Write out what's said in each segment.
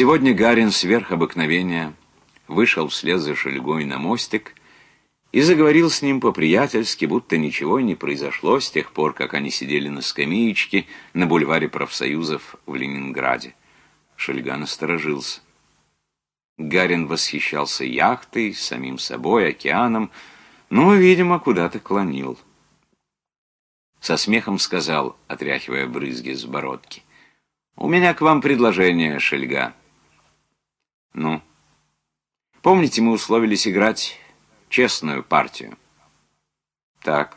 Сегодня Гарин сверх обыкновения вышел вслед за Шельгой на мостик и заговорил с ним по-приятельски, будто ничего не произошло с тех пор, как они сидели на скамеечке на бульваре профсоюзов в Ленинграде. Шельга насторожился. Гарин восхищался яхтой, самим собой, океаном, но, видимо, куда-то клонил. Со смехом сказал, отряхивая брызги с бородки. «У меня к вам предложение, Шельга». Ну? Помните, мы условились играть честную партию? Так.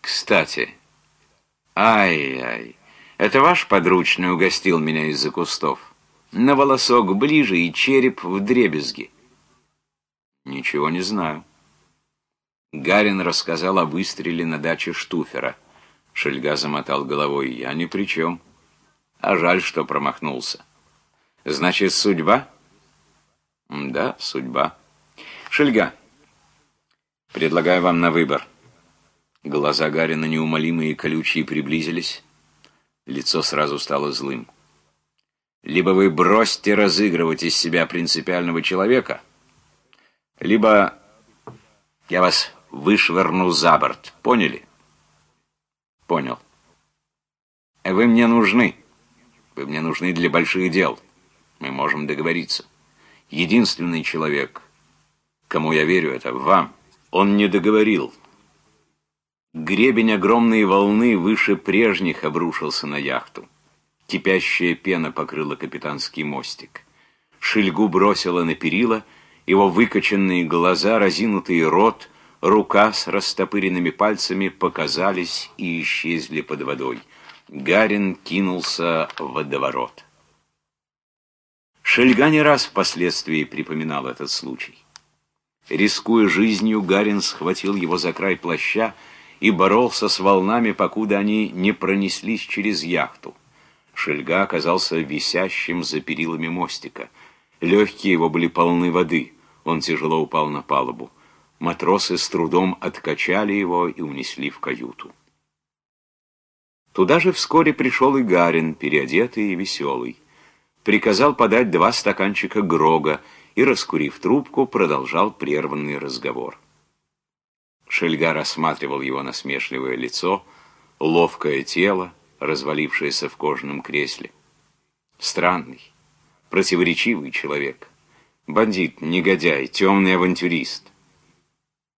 Кстати. Ай-яй. Это ваш подручный угостил меня из-за кустов? На волосок ближе и череп в дребезги. Ничего не знаю. Гарин рассказал о выстреле на даче Штуфера. Шельга замотал головой. Я ни при чем. А жаль, что промахнулся. Значит, судьба? Да, судьба. Шельга, предлагаю вам на выбор. Глаза Гарина неумолимые и колючие приблизились. Лицо сразу стало злым. Либо вы бросьте разыгрывать из себя принципиального человека, либо я вас вышвырну за борт. Поняли? Понял. Вы мне нужны. Вы мне нужны для больших дел. Мы можем договориться единственный человек, кому я верю, это вам. Он не договорил. Гребень огромной волны выше прежних обрушился на яхту. Кипящая пена покрыла капитанский мостик. Шельгу бросила на перила, его выкоченные глаза, разинутый рот, рука с растопыренными пальцами показались и исчезли под водой. Гарин кинулся в водоворот. Шельга не раз впоследствии припоминал этот случай. Рискуя жизнью, Гарин схватил его за край плаща и боролся с волнами, покуда они не пронеслись через яхту. Шельга оказался висящим за перилами мостика. Легкие его были полны воды. Он тяжело упал на палубу. Матросы с трудом откачали его и унесли в каюту. Туда же вскоре пришел и Гарин, переодетый и веселый приказал подать два стаканчика Грога и, раскурив трубку, продолжал прерванный разговор. Шельга рассматривал его насмешливое лицо, ловкое тело, развалившееся в кожаном кресле. Странный, противоречивый человек. Бандит, негодяй, темный авантюрист.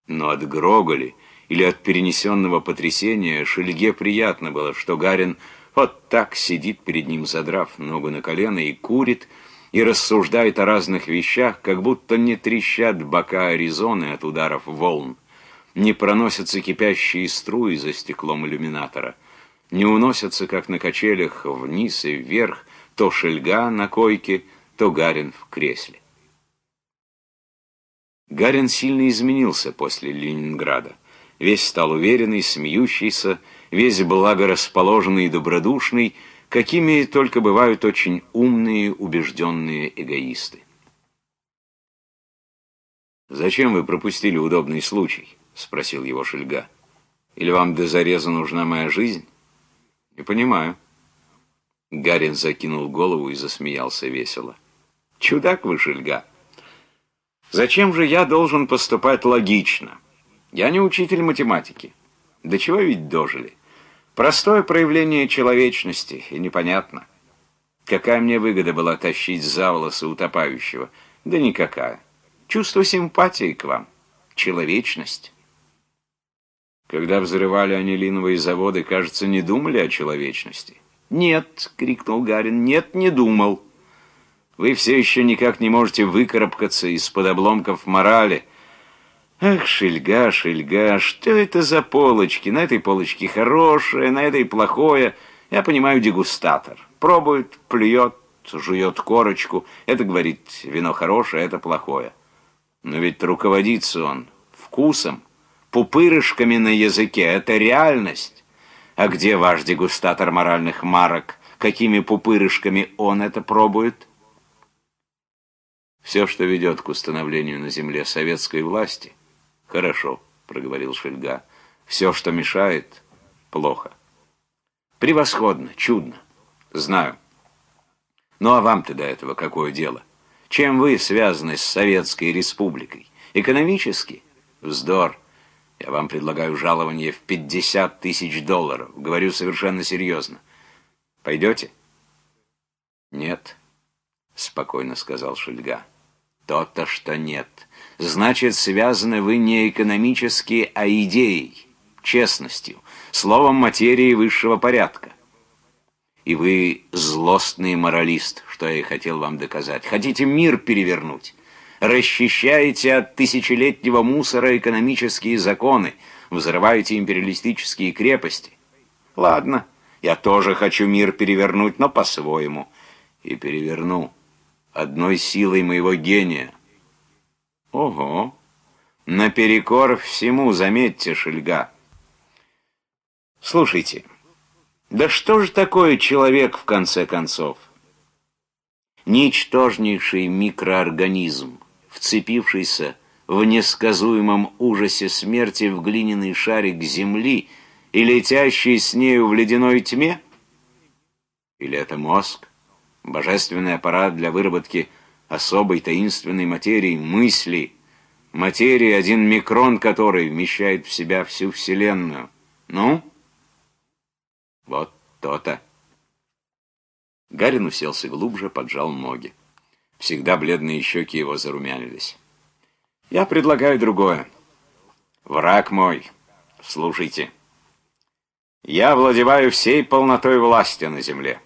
Но от Гроголи или от перенесенного потрясения Шельге приятно было, что Гарин вот так сидит перед ним, задрав ногу на колено, и курит, и рассуждает о разных вещах, как будто не трещат бока Аризоны от ударов волн, не проносятся кипящие струи за стеклом иллюминатора, не уносятся, как на качелях, вниз и вверх, то шельга на койке, то Гарин в кресле. Гарин сильно изменился после Ленинграда. Весь стал уверенный, смеющийся, весь благорасположенный и добродушный, какими только бывают очень умные, убежденные эгоисты. «Зачем вы пропустили удобный случай?» — спросил его Шельга. «Или вам до зареза нужна моя жизнь?» «Не понимаю». Гарин закинул голову и засмеялся весело. «Чудак вы, Шельга! Зачем же я должен поступать логично? Я не учитель математики. До чего ведь дожили?» Простое проявление человечности, и непонятно. Какая мне выгода была тащить за волосы утопающего? Да никакая. Чувство симпатии к вам. Человечность. Когда взрывали анилиновые заводы, кажется, не думали о человечности. «Нет!» — крикнул Гарин. «Нет, не думал. Вы все еще никак не можете выкарабкаться из-под обломков морали». Ах, шельга, шельга, что это за полочки? На этой полочке хорошее, на этой плохое. Я понимаю, дегустатор. Пробует, плюет, жует корочку. Это, говорит, вино хорошее, это плохое. Но ведь руководится он вкусом, пупырышками на языке. Это реальность. А где ваш дегустатор моральных марок? Какими пупырышками он это пробует? Все, что ведет к установлению на земле советской власти – «Хорошо», — проговорил Шельга. «Все, что мешает, плохо». «Превосходно, чудно. Знаю. Ну а вам-то до этого какое дело? Чем вы связаны с Советской Республикой? Экономически? Вздор. Я вам предлагаю жалование в 50 тысяч долларов. Говорю совершенно серьезно. Пойдете? Нет, спокойно сказал Шельга. То-то, что нет. Значит, связаны вы не экономически, а идеей, честностью, словом материи высшего порядка. И вы злостный моралист, что я и хотел вам доказать. Хотите мир перевернуть. Расчищаете от тысячелетнего мусора экономические законы, взрываете империалистические крепости. Ладно, я тоже хочу мир перевернуть, но по-своему. И переверну одной силой моего гения. Ого! Наперекор всему, заметьте, Шельга. Слушайте, да что же такое человек в конце концов? Ничтожнейший микроорганизм, вцепившийся в несказуемом ужасе смерти в глиняный шарик земли и летящий с нею в ледяной тьме? Или это мозг, божественный аппарат для выработки особой таинственной материи, мысли, материи, один микрон которой вмещает в себя всю Вселенную? Ну? Вот то-то. Гарин уселся глубже, поджал ноги. Всегда бледные щеки его зарумянились. Я предлагаю другое. Враг мой, слушайте. Я владеваю всей полнотой власти на земле.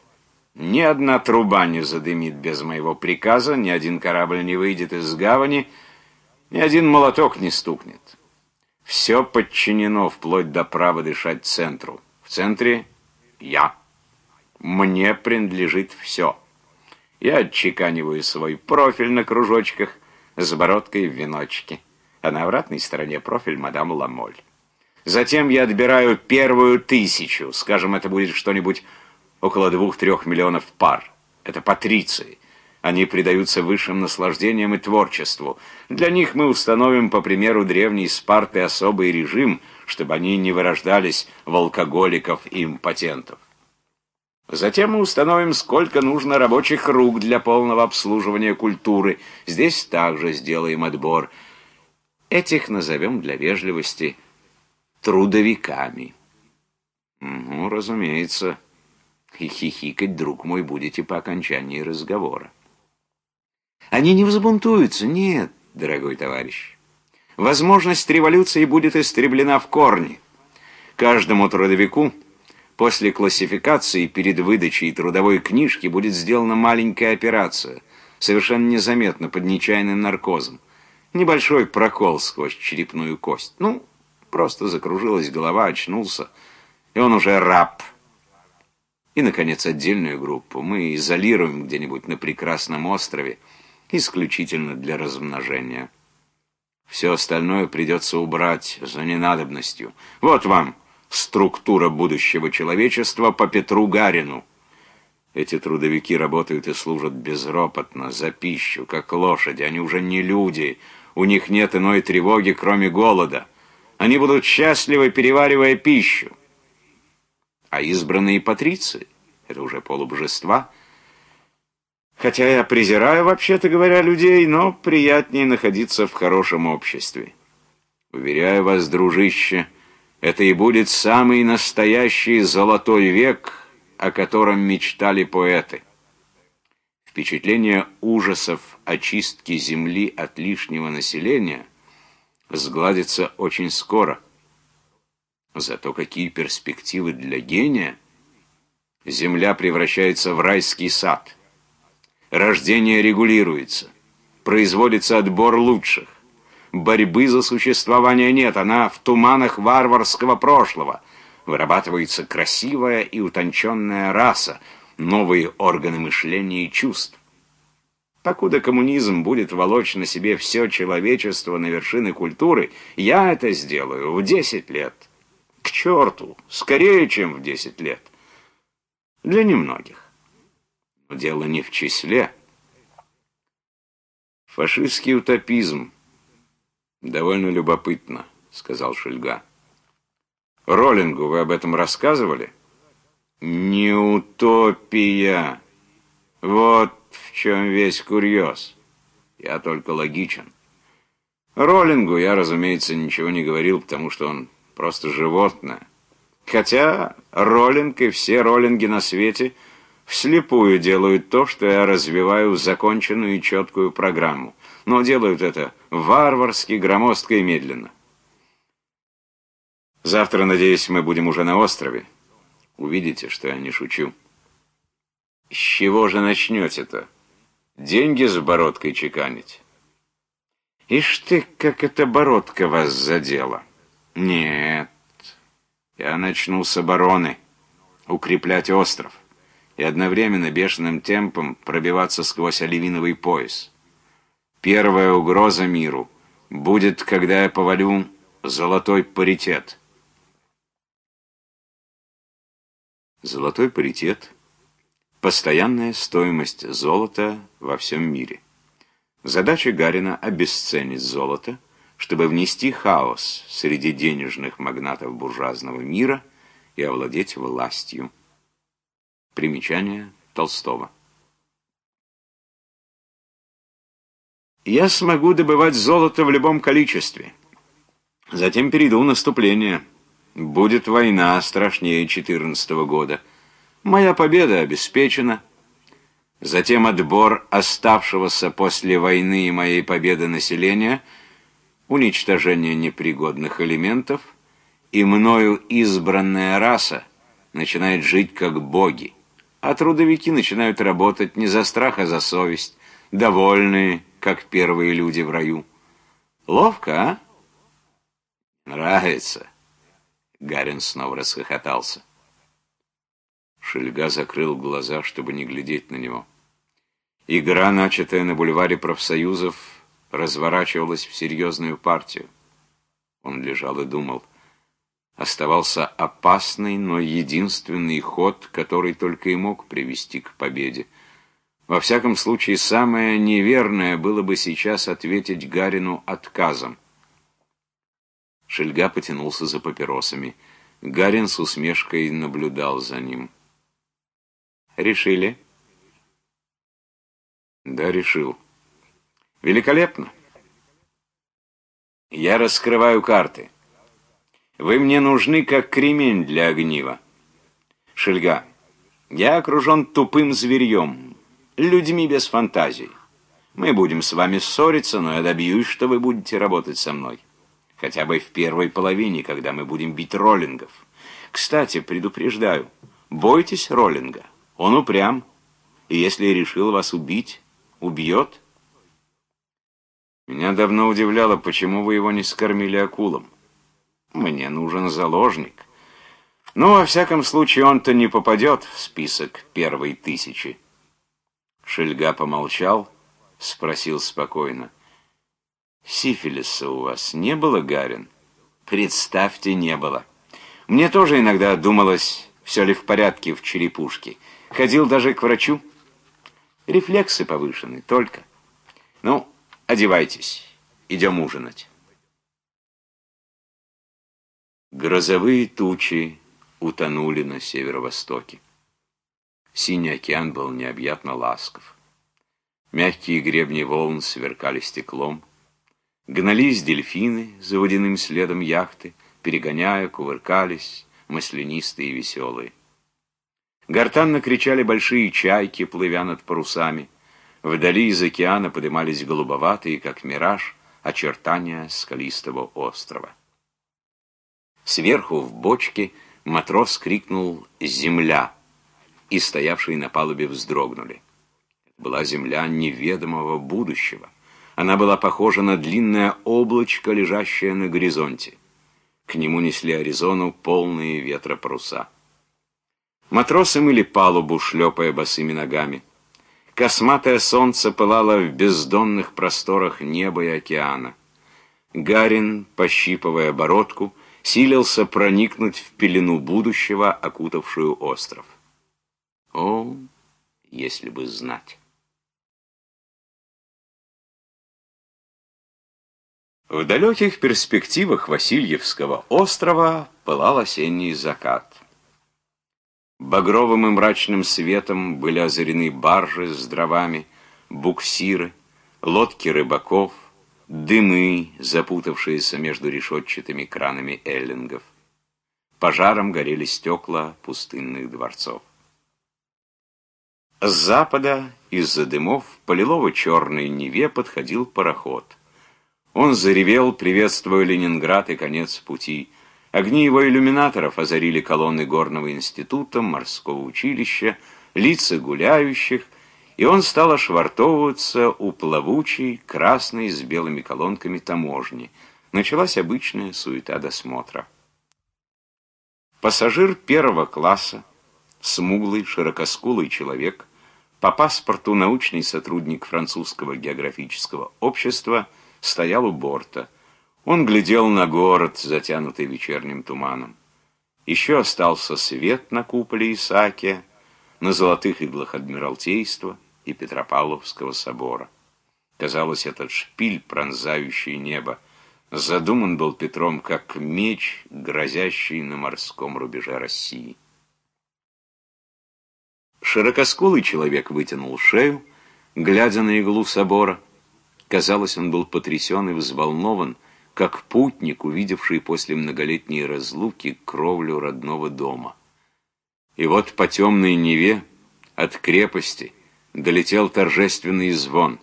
Ни одна труба не задымит без моего приказа, ни один корабль не выйдет из гавани, ни один молоток не стукнет. Все подчинено вплоть до права дышать центру. В центре я. Мне принадлежит все. Я отчеканиваю свой профиль на кружочках с бородкой в веночке, а на обратной стороне профиль мадам Ламоль. Затем я отбираю первую тысячу, скажем, это будет что-нибудь около двух-трех миллионов пар. Это патриции. Они предаются высшим наслаждениям и творчеству. Для них мы установим, по примеру древней Спарты, особый режим, чтобы они не вырождались в алкоголиков и импотентов. Затем мы установим, сколько нужно рабочих рук для полного обслуживания культуры. Здесь также сделаем отбор. Этих назовем для вежливости трудовиками. Ну, разумеется, и хихикать, друг мой, будете по окончании разговора. Они не взбунтуются, нет, дорогой товарищ. Возможность революции будет истреблена в корне. Каждому трудовику после классификации перед выдачей трудовой книжки будет сделана маленькая операция, совершенно незаметно, под нечаянным наркозом. Небольшой прокол сквозь черепную кость. Ну, просто закружилась голова, очнулся, и он уже раб. И, наконец, отдельную группу мы изолируем где-нибудь на прекрасном острове, исключительно для размножения. Все остальное придется убрать за ненадобностью. Вот вам структура будущего человечества по Петру Гарину. Эти трудовики работают и служат безропотно, за пищу, как лошади. Они уже не люди, у них нет иной тревоги, кроме голода. Они будут счастливы, переваривая пищу. А избранные патриции — это уже полубожества — Хотя я презираю, вообще-то говоря, людей, но приятнее находиться в хорошем обществе. Уверяю вас, дружище, это и будет самый настоящий золотой век, о котором мечтали поэты. Впечатление ужасов очистки земли от лишнего населения сгладится очень скоро. Зато какие перспективы для гения! Земля превращается в райский сад — Рождение регулируется. Производится отбор лучших. Борьбы за существование нет, она в туманах варварского прошлого. Вырабатывается красивая и утонченная раса, новые органы мышления и чувств. Покуда коммунизм будет волочь на себе все человечество на вершины культуры, я это сделаю в 10 лет. К черту, скорее, чем в 10 лет. Для немногих. Но дело не в числе. Фашистский утопизм. Довольно любопытно, сказал Шельга. Роллингу вы об этом рассказывали? Не утопия. Вот в чем весь курьез. Я только логичен. Роллингу я, разумеется, ничего не говорил, потому что он просто животное. Хотя Роллинг и все Роллинги на свете вслепую делают то, что я развиваю законченную и четкую программу. Но делают это варварски, громоздко и медленно. Завтра, надеюсь, мы будем уже на острове. Увидите, что я не шучу. С чего же начнете-то? Деньги с бородкой чеканить? Ишь ты, как эта бородка вас задела. Нет, я начну с обороны, укреплять остров и одновременно бешеным темпом пробиваться сквозь оливиновый пояс. Первая угроза миру будет, когда я повалю золотой паритет. Золотой паритет – постоянная стоимость золота во всем мире. Задача Гарина – обесценить золото, чтобы внести хаос среди денежных магнатов буржуазного мира и овладеть властью. Примечание Толстого. Я смогу добывать золото в любом количестве. Затем перейду в наступление – Будет война страшнее 14 -го года. Моя победа обеспечена. Затем отбор оставшегося после войны и моей победы населения, уничтожение непригодных элементов, и мною избранная раса начинает жить как боги, а трудовики начинают работать не за страх, а за совесть, довольные, как первые люди в раю. Ловко, а? Нравится. Гарин снова расхохотался. Шельга закрыл глаза, чтобы не глядеть на него. Игра, начатая на бульваре профсоюзов, разворачивалась в серьезную партию. Он лежал и думал. Оставался опасный, но единственный ход, который только и мог привести к победе. Во всяком случае, самое неверное было бы сейчас ответить Гарину отказом. Шельга потянулся за папиросами. Гарин с усмешкой наблюдал за ним. «Решили?» «Да, решил. Великолепно. Я раскрываю карты. Вы мне нужны, как кремень для огнива. Шельга, я окружен тупым зверьем, людьми без фантазий. Мы будем с вами ссориться, но я добьюсь, что вы будете работать со мной хотя бы в первой половине, когда мы будем бить роллингов. Кстати, предупреждаю, бойтесь роллинга, он упрям, и если решил вас убить, убьет. Меня давно удивляло, почему вы его не скормили акулам. Мне нужен заложник. Ну, во всяком случае, он-то не попадет в список первой тысячи. Шельга помолчал, спросил спокойно. Сифилиса у вас не было, Гарин? Представьте, не было. Мне тоже иногда думалось, все ли в порядке в черепушке. Ходил даже к врачу. Рефлексы повышены, только. Ну, одевайтесь, идем ужинать. Грозовые тучи утонули на северо-востоке. Синий океан был необъятно ласков. Мягкие гребни волн сверкали стеклом. Гнались дельфины за водяным следом яхты, перегоняя, кувыркались, маслянистые и веселые. Гортанно кричали большие чайки, плывя над парусами. Вдали из океана поднимались голубоватые, как мираж, очертания скалистого острова. Сверху в бочке матрос крикнул «Земля!» и стоявшие на палубе вздрогнули. Была земля неведомого будущего. Она была похожа на длинное облачко, лежащее на горизонте. К нему несли Аризону полные ветра паруса. Матросы мыли палубу, шлепая босыми ногами. Косматое солнце пылало в бездонных просторах неба и океана. Гарин, пощипывая бородку, силился проникнуть в пелену будущего, окутавшую остров. О, если бы знать! В далеких перспективах Васильевского острова пылал осенний закат. Багровым и мрачным светом были озарены баржи с дровами, буксиры, лодки рыбаков, дымы, запутавшиеся между решетчатыми кранами эллингов. Пожаром горели стекла пустынных дворцов. С запада, из-за дымов, по лилово-черной Неве подходил пароход. Он заревел, приветствуя Ленинград и конец пути. Огни его иллюминаторов озарили колонны горного института, морского училища, лица гуляющих, и он стал ошвартовываться у плавучей, красной, с белыми колонками таможни. Началась обычная суета досмотра. Пассажир первого класса, смуглый, широкоскулый человек, по паспорту научный сотрудник французского географического общества, стоял у борта. Он глядел на город, затянутый вечерним туманом. Еще остался свет на куполе Исаакия, на золотых иглах Адмиралтейства и Петропавловского собора. Казалось, этот шпиль, пронзающий небо, задуман был Петром как меч, грозящий на морском рубеже России. Широкоскулый человек вытянул шею, глядя на иглу собора. Казалось, он был потрясен и взволнован, как путник, увидевший после многолетней разлуки кровлю родного дома. И вот по темной Неве от крепости долетел торжественный звон.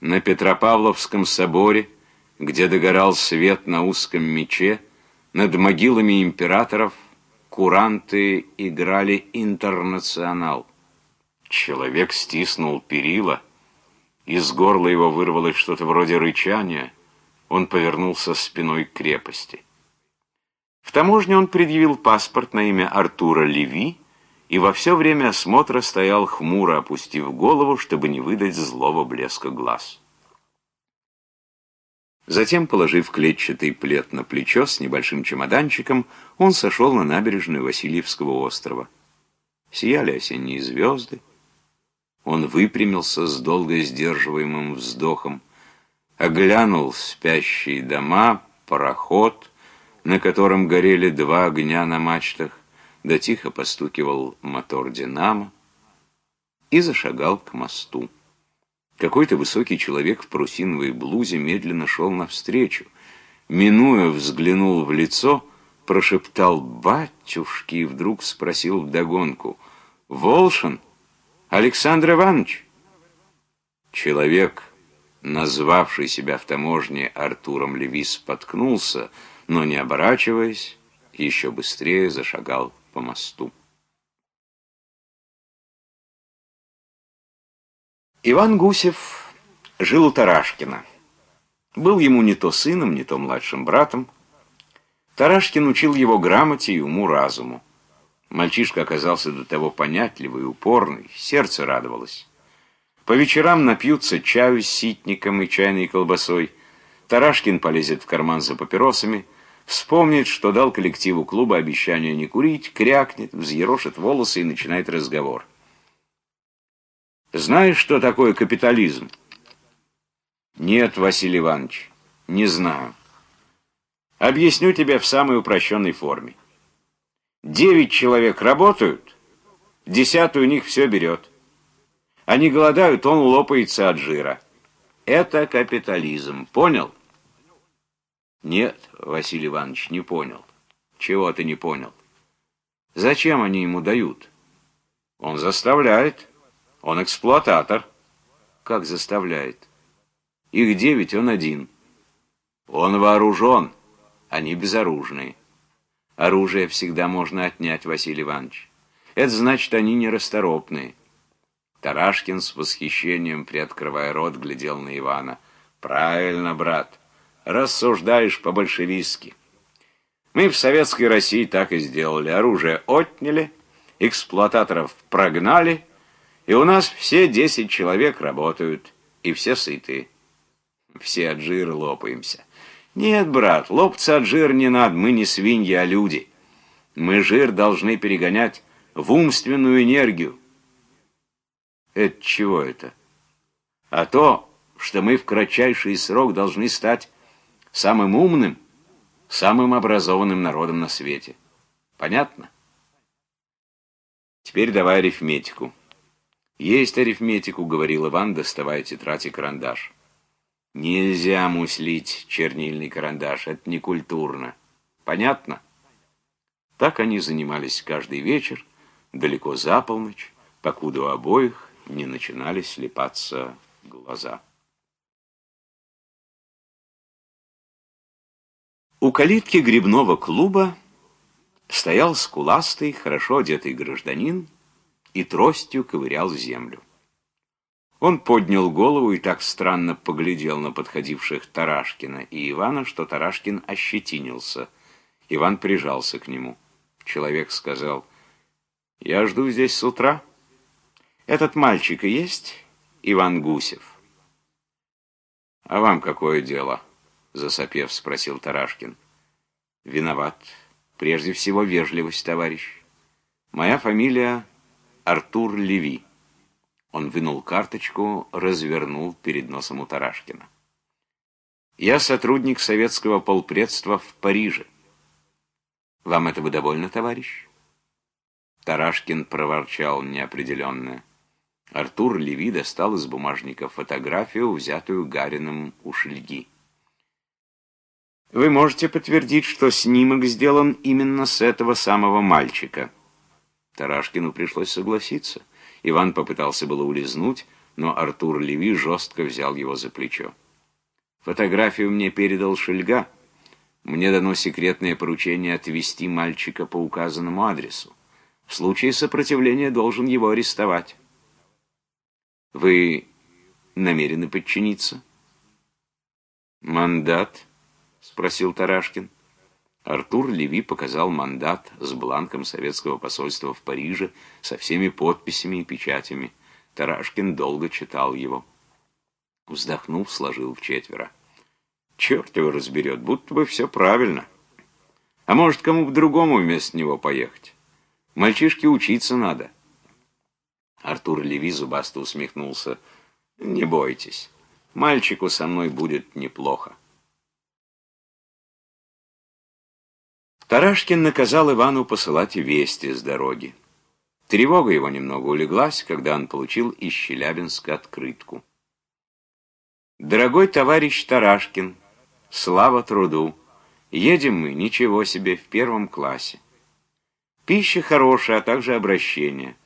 На Петропавловском соборе, где догорал свет на узком мече, над могилами императоров – куранты играли интернационал. Человек стиснул перила, из горла его вырвалось что-то вроде рычания, он повернулся спиной к крепости. В таможне он предъявил паспорт на имя Артура Леви и во все время осмотра стоял хмуро, опустив голову, чтобы не выдать злого блеска глаз. Затем, положив клетчатый плед на плечо с небольшим чемоданчиком, он сошел на набережную Васильевского острова. Сияли осенние звезды. Он выпрямился с долго сдерживаемым вздохом, оглянул спящие дома, пароход, на котором горели два огня на мачтах, да тихо постукивал мотор «Динамо», и зашагал к мосту. Какой-то высокий человек в прусиновой блузе медленно шел навстречу. Минуя, взглянул в лицо, прошептал «Батюшки!» и вдруг спросил вдогонку «Волшин? Александр Иванович?» Человек, назвавший себя в таможне Артуром Левис, споткнулся, но, не оборачиваясь, еще быстрее зашагал по мосту. Иван Гусев жил у Тарашкина. Был ему не то сыном, не то младшим братом. Тарашкин учил его грамоте и уму-разуму. Мальчишка оказался до того понятливый и упорный, сердце радовалось. По вечерам напьются чаю с ситником и чайной колбасой. Тарашкин полезет в карман за папиросами, вспомнит, что дал коллективу клуба обещание не курить, крякнет, взъерошит волосы и начинает разговор. Знаешь, что такое капитализм? Нет, Василий Иванович, не знаю. Объясню тебе в самой упрощенной форме. Девять человек работают, десятый у них все берет. Они голодают, он лопается от жира. Это капитализм, понял? Нет, Василий Иванович, не понял. Чего ты не понял? Зачем они ему дают? Он заставляет. Он эксплуататор. Как заставляет? Их девять, он один. Он вооружен, они безоружные. Оружие всегда можно отнять, Василий Иванович. Это значит, они нерасторопные. Тарашкин с восхищением, приоткрывая рот, глядел на Ивана. «Правильно, брат. Рассуждаешь по-большевистски. Мы в Советской России так и сделали. Оружие отняли, эксплуататоров прогнали, и у нас все десять человек работают, и все сытые. Все от жира лопаемся. Нет, брат, лопаться от жира не надо, мы не свиньи, а люди. Мы жир должны перегонять в умственную энергию. Это чего это? А то, что мы в кратчайший срок должны стать самым умным, самым образованным народом на свете. Понятно? Теперь давай арифметику. Есть арифметику, говорил Иван, доставая тетрадь и карандаш. Нельзя муслить чернильный карандаш, это некультурно. Понятно? Так они занимались каждый вечер, далеко за полночь, покуда у обоих не начинали слепаться глаза. У калитки грибного клуба стоял скуластый, хорошо одетый гражданин и тростью ковырял землю. Он поднял голову и так странно поглядел на подходивших Тарашкина и Ивана, что Тарашкин ощетинился. Иван прижался к нему. Человек сказал, «Я жду здесь с утра. Этот мальчик и есть Иван Гусев?» «А вам какое дело?» — засопев, спросил Тарашкин. «Виноват. Прежде всего, вежливость, товарищ. Моя фамилия Артур Леви». Он вынул карточку, развернул перед носом у Тарашкина. «Я сотрудник советского полпредства в Париже. Вам этого довольно, товарищ?» Тарашкин проворчал неопределенно. Артур Леви достал из бумажника фотографию, взятую Гариным у шельги. «Вы можете подтвердить, что снимок сделан именно с этого самого мальчика?» Тарашкину пришлось согласиться. Иван попытался было улизнуть, но Артур Леви жестко взял его за плечо. «Фотографию мне передал Шельга. Мне дано секретное поручение отвезти мальчика по указанному адресу. В случае сопротивления должен его арестовать». «Вы намерены подчиниться?» «Мандат?» — спросил Тарашкин. Артур Леви показал мандат с бланком советского посольства в Париже со всеми подписями и печатями. Тарашкин долго читал его. Вздохнув, сложил в четверо. Черт его разберет, будто бы все правильно. А может, кому бы другому вместо него поехать? Мальчишке учиться надо. Артур Леви зубасто усмехнулся. Не бойтесь, мальчику со мной будет неплохо. Тарашкин наказал Ивану посылать вести с дороги. Тревога его немного улеглась, когда он получил из Челябинска открытку. «Дорогой товарищ Тарашкин, слава труду! Едем мы, ничего себе, в первом классе. Пища хорошая, а также обращение.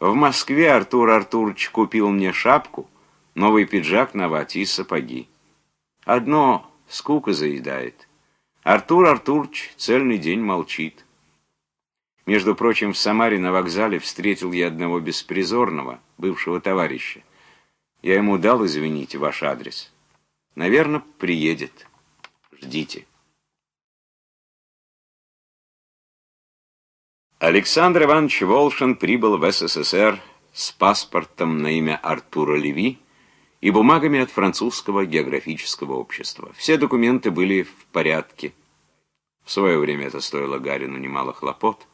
В Москве Артур Артурович купил мне шапку, новый пиджак на вате и сапоги. Одно скука заедает». Артур Артурч цельный день молчит. Между прочим, в Самаре на вокзале встретил я одного беспризорного, бывшего товарища. Я ему дал, извините, ваш адрес. Наверное, приедет. Ждите. Александр Иванович Волшин прибыл в СССР с паспортом на имя Артура Леви и бумагами от французского географического общества. Все документы были в порядке. В свое время это стоило Гарину немало хлопот.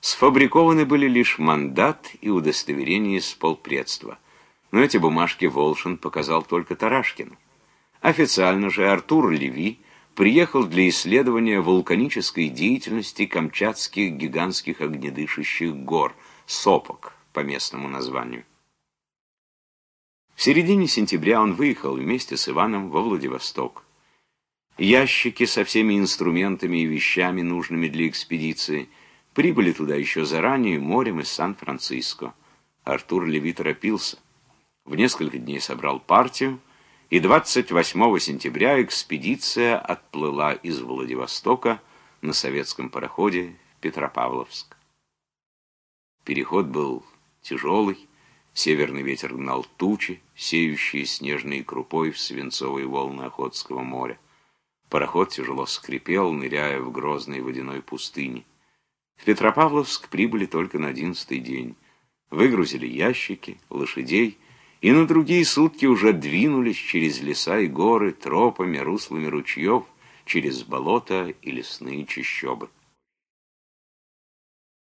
Сфабрикованы были лишь мандат и удостоверение из полпредства. Но эти бумажки Волшин показал только Тарашкину. Официально же Артур Леви приехал для исследования вулканической деятельности камчатских гигантских огнедышащих гор, сопок по местному названию. В середине сентября он выехал вместе с Иваном во Владивосток. Ящики со всеми инструментами и вещами, нужными для экспедиции, прибыли туда еще заранее морем из Сан-Франциско. Артур Леви торопился. В несколько дней собрал партию, и 28 сентября экспедиция отплыла из Владивостока на советском пароходе в Петропавловск. Переход был тяжелый, Северный ветер гнал тучи, сеющие снежной крупой в свинцовые волны Охотского моря. Пароход тяжело скрипел, ныряя в грозной водяной пустыне. В Петропавловск прибыли только на одиннадцатый день. Выгрузили ящики, лошадей, и на другие сутки уже двинулись через леса и горы, тропами, руслами ручьев, через болота и лесные чащобы.